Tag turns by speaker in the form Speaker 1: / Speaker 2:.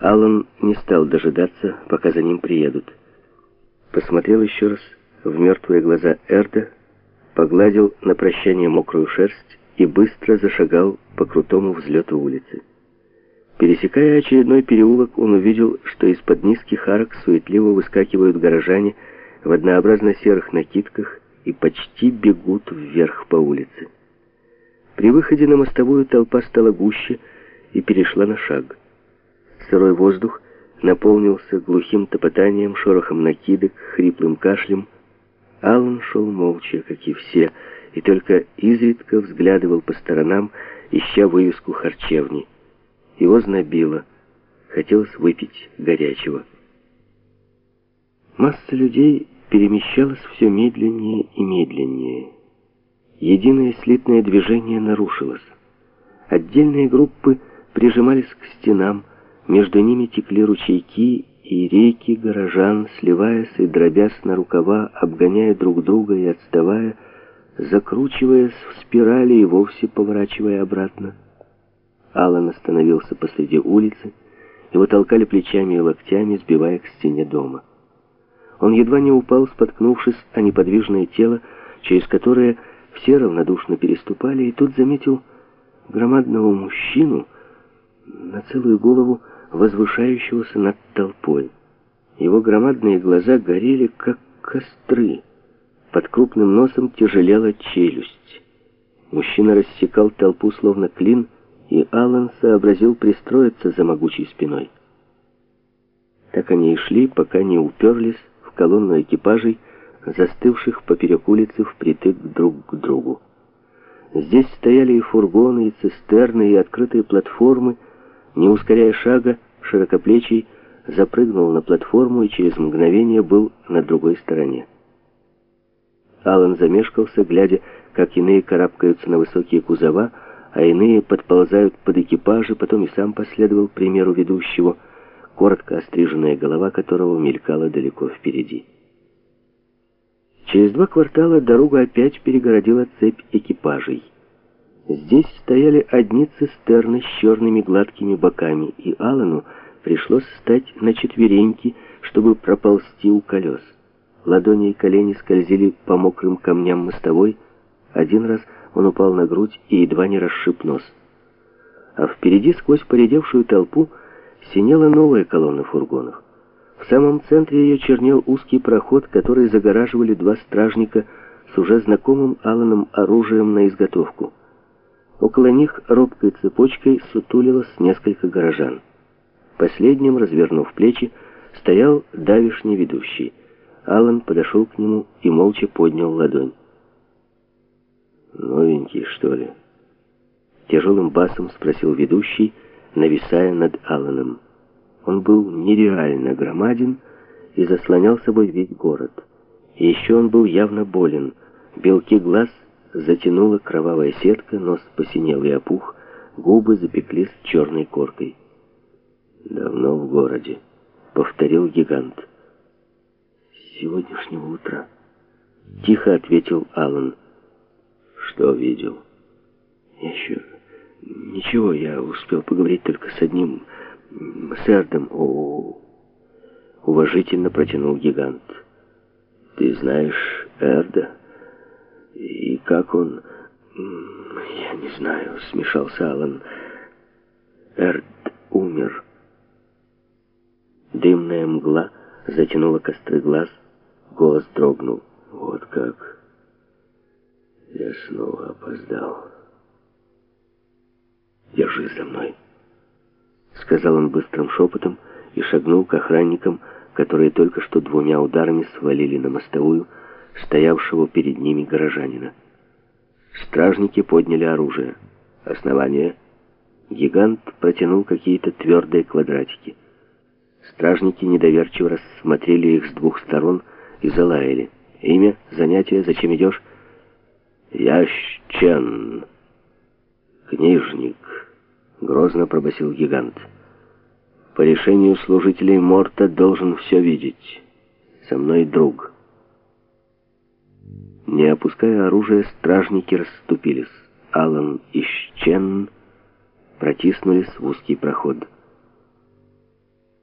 Speaker 1: Аллан не стал дожидаться, пока за ним приедут. Посмотрел еще раз в мертвые глаза Эрда, погладил на прощание мокрую шерсть и быстро зашагал по крутому взлету улицы. Пересекая очередной переулок, он увидел, что из-под низких арок суетливо выскакивают горожане в однообразно серых накидках и почти бегут вверх по улице. При выходе на мостовую толпа стала гуще и перешла на шаг. Сырой воздух наполнился глухим топотанием, шорохом накидок, хриплым кашлем. Аллан шел молча, как и все, и только изредка взглядывал по сторонам, ища вывеску харчевни. Его знобило. Хотелось выпить горячего. Масса людей перемещалась все медленнее и медленнее. Единое слитное движение нарушилось. Отдельные группы прижимались к стенам, между ними текли ручейки и реки горожан, сливаясь и дробясь на рукава, обгоняя друг друга и отставая, закручиваясь в спирали и вовсе поворачивая обратно. Аллан остановился посреди улицы, его толкали плечами и локтями, сбивая к стене дома. Он едва не упал, споткнувшись о неподвижное тело, через которое все равнодушно переступали, и тут заметил громадного мужчину на целую голову, возвышающегося над толпой. Его громадные глаза горели, как костры. Под крупным носом тяжелела челюсть. Мужчина рассекал толпу, словно клин, и Аллан сообразил пристроиться за могучей спиной. Так они и шли, пока не уперлись в колонну экипажей, застывших поперек улицы впритык друг к другу. Здесь стояли и фургоны, и цистерны, и открытые платформы. Не ускоряя шага, широкоплечий запрыгнул на платформу и через мгновение был на другой стороне. Алан замешкался, глядя, как иные карабкаются на высокие кузова, а иные подползают под экипажи, потом и сам последовал примеру ведущего, коротко остриженная голова которого мелькала далеко впереди. Через два квартала дорогу опять перегородила цепь экипажей. Здесь стояли одни цистерны с черными гладкими боками, и Алану пришлось встать на четвереньки, чтобы проползти у колес. Ладони и колени скользили по мокрым камням мостовой, один раз — он упал на грудь и едва не расшиб нос. А впереди, сквозь поредевшую толпу, синела новая колонна фургонов. В самом центре ее чернел узкий проход, который загораживали два стражника с уже знакомым Алланом оружием на изготовку. Около них робкой цепочкой сутулилось несколько горожан. Последним, развернув плечи, стоял давишний ведущий. Аллан подошел к нему и молча поднял ладонь. «Новенький, что ли?» Тяжелым басом спросил ведущий, нависая над Алланом. Он был нереально громаден и заслонял собой весь город. Еще он был явно болен. Белки глаз затянула кровавая сетка, нос посинел и опух, губы запеклись черной коркой. «Давно в городе», — повторил гигант. «С сегодняшнего утра», — тихо ответил Аллан. Что видел? Еще ничего, я успел поговорить только с одним, с Эрдом. О, уважительно протянул гигант. Ты знаешь Эрда? И как он... Я не знаю, смешался Алан. Эрд умер. Дымная мгла затянула костры глаз, голос дрогнул. Вот как... Я снова опоздал. «Держись за мной», — сказал он быстрым шепотом и шагнул к охранникам, которые только что двумя ударами свалили на мостовую стоявшего перед ними горожанина. Стражники подняли оружие. Основание. Гигант протянул какие-то твердые квадратики. Стражники недоверчиво рассмотрели их с двух сторон и залаяли. «Имя? Занятие? Зачем идешь?» «Ящен, книжник», — грозно пробасил гигант. «По решению служителей Морта должен все видеть. Со мной друг». Не опуская оружие, стражники расступились. Алан и Щен протиснулись в узкий проход.